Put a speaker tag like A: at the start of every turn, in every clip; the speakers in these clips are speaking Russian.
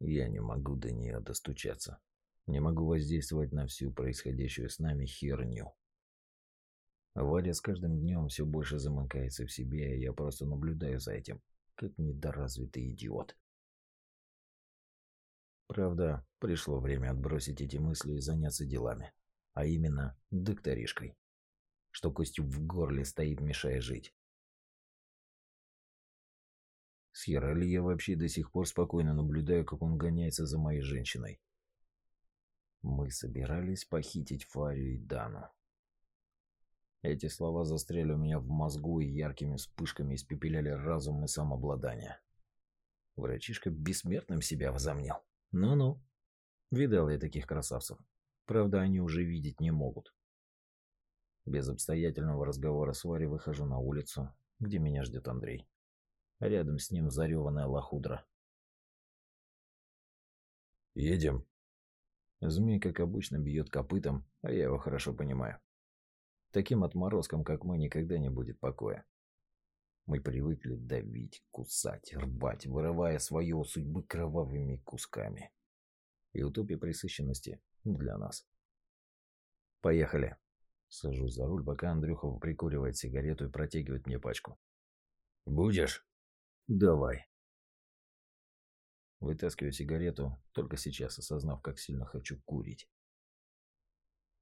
A: Я не могу до нее достучаться. Не могу воздействовать на всю происходящую с нами херню. Варя с каждым днем все больше замыкается в себе, и я просто наблюдаю за этим, как недоразвитый идиот. Правда, пришло время отбросить эти мысли и заняться делами, а именно докторишкой, что костью в горле стоит, мешая жить. С Ярали я вообще до сих пор спокойно наблюдаю, как он гоняется за моей женщиной. Мы собирались похитить Фарию и Дану. Эти слова застряли у меня в мозгу и яркими вспышками испепеляли разум и самообладание. Врачишка бессмертным себя возомнил. Ну-ну. Видал я таких красавцев. Правда, они уже видеть не могут. Без обстоятельного разговора с Варей выхожу на улицу, где меня ждет Андрей. Рядом с ним зареванная лохудра. «Едем». Змей, как обычно, бьет копытом, а я его хорошо понимаю. Таким отморозком, как мы, никогда не будет покоя. Мы привыкли давить, кусать, рвать, вырывая свою судьбы кровавыми кусками. И утопия пресыщенности для нас. Поехали. Сажусь за руль, пока Андрюха прикуривает сигарету и протягивает мне пачку. Будешь? Давай. Вытаскиваю сигарету, только сейчас осознав, как сильно хочу курить.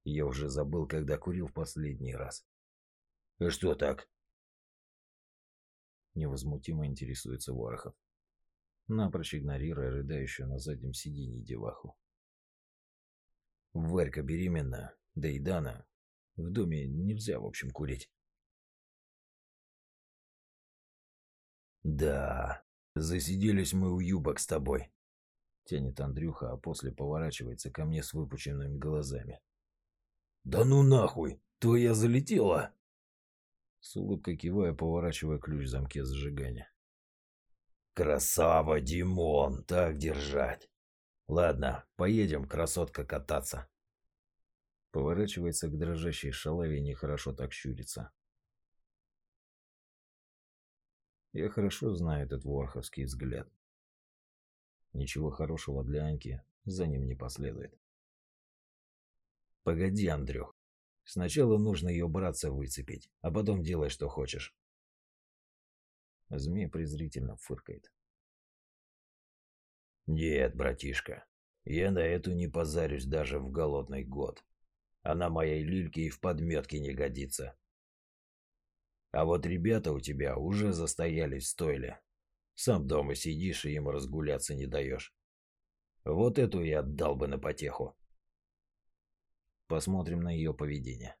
A: Я уже забыл, когда курил в последний раз. «И что так?» Невозмутимо интересуется Ворохов, напрочь игнорируя рыдающую на заднем сиденье деваху. Варька беременна, да и Дана. В доме нельзя, в общем, курить. «Да, засиделись мы у юбок с тобой», — тянет Андрюха, а после поворачивается ко мне с выпученными глазами. «Да ну нахуй! Твоя залетела!» С улыбкой кивая, поворачивая ключ в замке зажигания. «Красава, Димон! Так держать! Ладно, поедем, красотка, кататься!» Поворачивается к дрожащей шалаве и нехорошо так щурится. Я хорошо знаю этот ворховский взгляд. Ничего хорошего для Аньки за ним не последует. Погоди, Андрюх. Сначала нужно ее братца выцепить, а потом делай, что хочешь. Змей презрительно фыркает. Нет, братишка, я на эту не позарюсь даже в голодный год. Она моей Лильке и в подметке не годится. А вот ребята у тебя уже застоялись в стойле. Сам дома сидишь и им разгуляться не даешь. Вот эту я отдал бы на потеху. Посмотрим на ее поведение.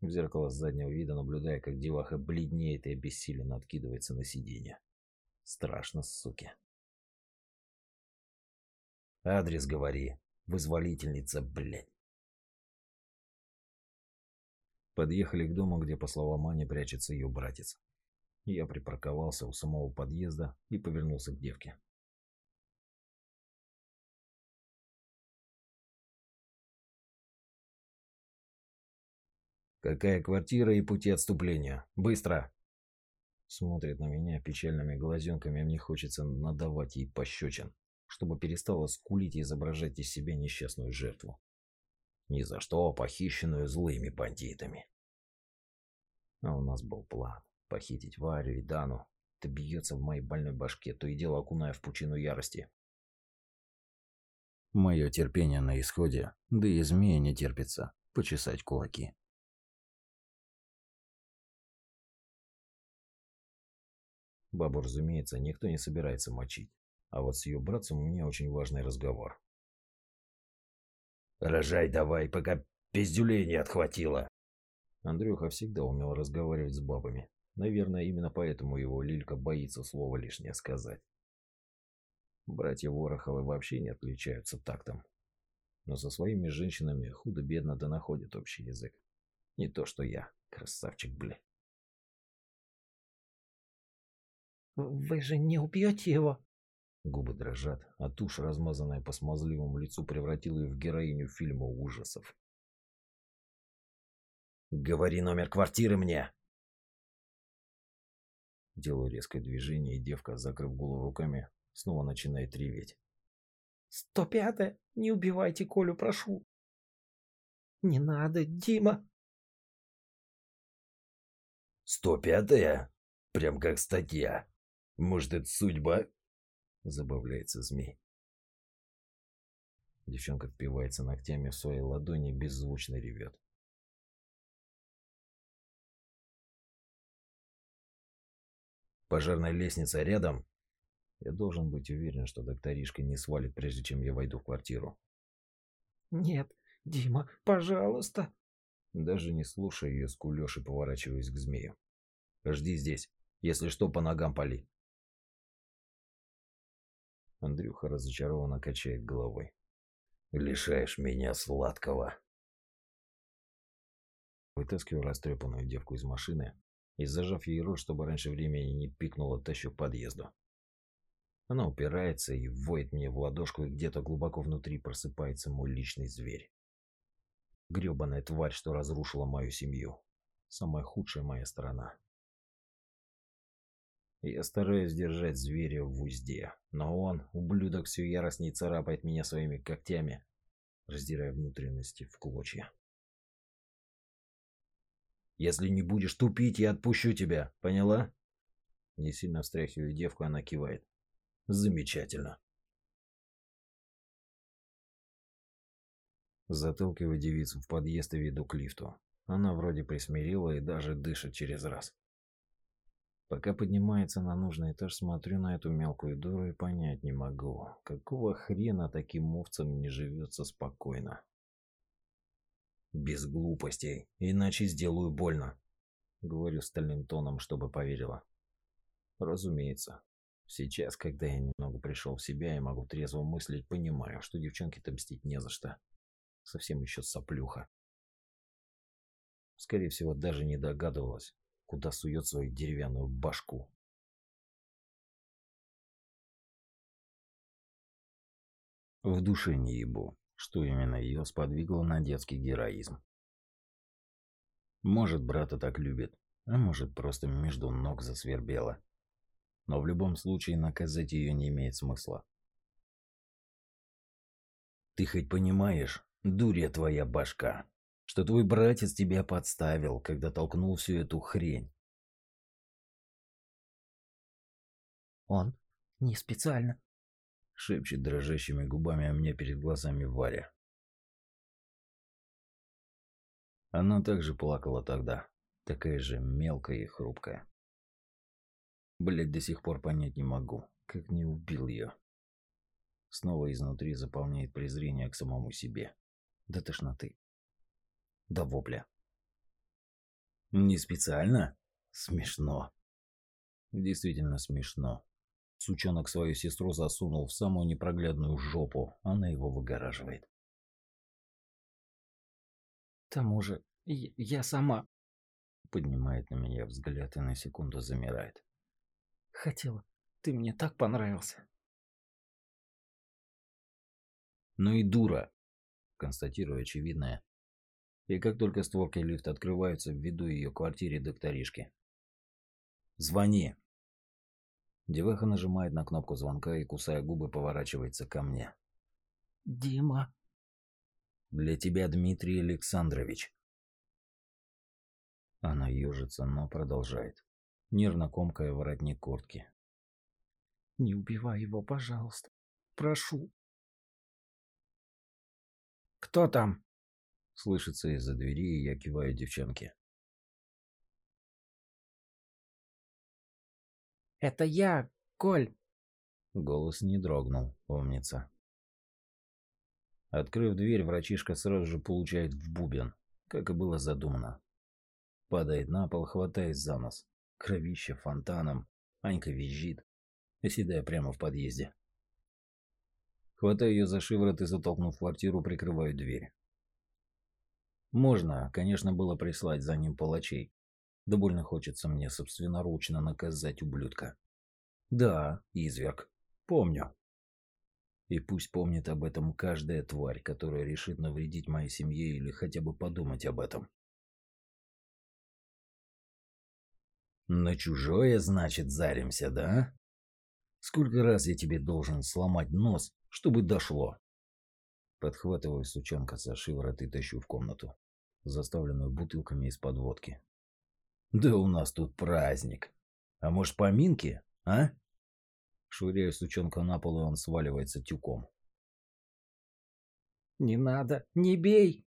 A: В зеркало заднего вида наблюдая, как деваха бледнеет и обессиленно откидывается на сиденье. Страшно, суки. Адрес говори, вызволительница, блядь. Подъехали к дому, где, по словам Ани, прячется ее братец. Я припарковался у самого подъезда и повернулся к девке. «Какая квартира и пути отступления? Быстро!» Смотрит на меня печальными глазенками, мне хочется надавать ей пощечин, чтобы перестала скулить и изображать из себя несчастную жертву. Ни за что похищенную злыми бандитами. А у нас был план – похитить Варю и Дану. Это бьется в моей больной башке, то и дело окуная в пучину ярости. Мое терпение на исходе, да и змея не терпится почесать кулаки. Бабу, разумеется, никто не собирается мочить. А вот с ее братцем у меня очень важный разговор. «Рожай давай, пока пиздюлей не отхватило!» Андрюха всегда умел разговаривать с бабами. Наверное, именно поэтому его Лилька боится слова лишнее сказать. Братья Вороховы вообще не отличаются тактом. Но со своими женщинами худо-бедно да находят общий язык. Не то что я, красавчик, бля.
B: «Вы же не убьете его?»
A: Губы дрожат, а тушь, размазанная по смазливому лицу, превратила ее в героиню фильма ужасов. «Говори номер квартиры мне!» Делаю резкое движение, и девка, закрыв голову руками, снова начинает реветь.
B: Сто пятое. Не убивайте Колю, прошу. Не надо, Дима.
A: Сто пятая? Прям как статья. Может, это судьба? Забавляется змей. Девчонка впивается ногтями в свои ладони беззвучно ревет. Пожарная лестница рядом? Я должен быть уверен, что докторишка не свалит, прежде чем я войду в квартиру.
B: Нет, Дима, пожалуйста.
A: Даже не слушая ее, скулёшь и поворачиваясь к змею. Жди здесь. Если что, по ногам пали. Андрюха разочарованно качает головой. Лишаешь меня сладкого. Вытаскиваю растрепанную девку из машины и, зажав ей рот, чтобы раньше времени не пикнула, тащу к подъезду. Она упирается и воет мне в ладошку, и где-то глубоко внутри просыпается мой личный зверь. Грёбаная тварь, что разрушила мою семью. Самая худшая моя сторона. Я стараюсь держать зверя в узде, но он, ублюдок, все яростней царапает меня своими когтями, раздирая внутренности в клочья. Если не будешь тупить, я отпущу тебя, поняла? Не сильно встряхиваю девку, она кивает. Замечательно. Заталкиваю девицу в подъезд и веду к лифту. Она вроде присмирила и даже дышит через раз. Пока поднимается на нужный этаж, смотрю на эту мелкую дуру и понять не могу, какого хрена таким овцам не живется спокойно. Без глупостей, иначе сделаю больно. Говорю стальным тоном, чтобы поверила. Разумеется. Сейчас, когда я немного пришел в себя и могу трезво мыслить, понимаю, что девчонке-то мстить не за что. Совсем еще соплюха. Скорее всего, даже не догадывалась, куда сует свою деревянную башку. В душе не ебу, что именно ее сподвигло на детский героизм. Может, брата так любит, а может, просто между ног засвербело. Но в любом случае наказать ее не имеет смысла. Ты хоть понимаешь, дурья твоя башка, что твой братец тебя подставил, когда толкнул всю эту хрень.
B: Он не специально.
A: Шепчет дрожащими губами, а мне перед глазами Варя. Она также плакала тогда, такая же мелкая и хрупкая. Блять, до сих пор понять не могу, как не убил ее. Снова изнутри заполняет презрение к самому себе. До тошноты до вопля. Не специально? Смешно. Действительно смешно. Сучонок свою сестру засунул в самую непроглядную жопу, она его выгораживает.
B: К тому же, я сама...
A: Поднимает на меня взгляд и на секунду замирает.
B: Хотела. Ты мне так понравился.
A: Ну и дура. Констатирую очевидное и как только створки лифта открываются, введу ее квартире докторишки. «Звони!» Деваха нажимает на кнопку звонка и, кусая губы, поворачивается ко мне.
B: «Дима!»
A: «Для тебя, Дмитрий Александрович!» Она ежится, но продолжает, нервно комкая воротник куртки.
B: «Не убивай его, пожалуйста. Прошу!» «Кто там?»
A: Слышится из-за двери, и я киваю девчонке.
B: «Это я, Коль!»
A: Голос не дрогнул, умница. Открыв дверь, врачишка сразу же получает в бубен, как и было задумано. Падает на пол, хватаясь за нос. Кровище фонтаном. Анька визжит, оседая прямо в подъезде. Хватаю ее за шиворот и, затолкнув квартиру, прикрываю дверь. Можно, конечно, было прислать за ним палачей. Да больно хочется мне собственноручно наказать ублюдка. Да, изверг. Помню. И пусть помнит об этом каждая тварь, которая решит навредить моей семье или хотя бы подумать об этом. На чужое, значит, заримся, да? Сколько раз я тебе должен сломать нос, чтобы дошло? Подхватываю сучонка за шиворот и тащу в комнату, заставленную бутылками из-под водки. Да у нас тут праздник. А может поминки, а? Швыряю сучонка на пол, и он сваливается тюком.
B: «Не надо, не бей!»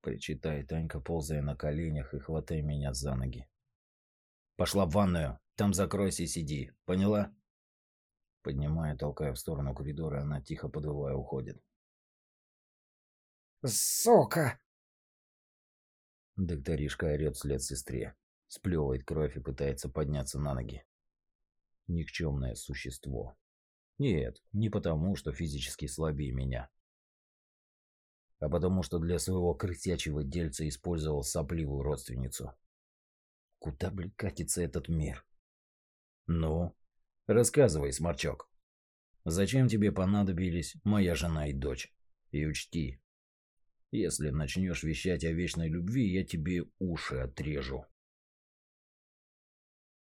A: Причитает Анька, ползая на коленях и хватая меня за ноги. «Пошла в ванную, там закройся и сиди, поняла?» Поднимая, толкая в сторону коридора, она тихо подвывая уходит.
B: «Сука!»
A: Докторишка орет вслед сестре, сплевывает кровь и пытается подняться на ноги. Никчемное существо. Нет, не потому, что физически слабее меня, а потому что для своего крысячего дельца использовал сопливую родственницу. Куда, блядь, катится этот мир? Ну, рассказывай, сморчок. Зачем тебе понадобились моя жена и дочь? И учти, если начнешь вещать о вечной любви, я тебе уши отрежу.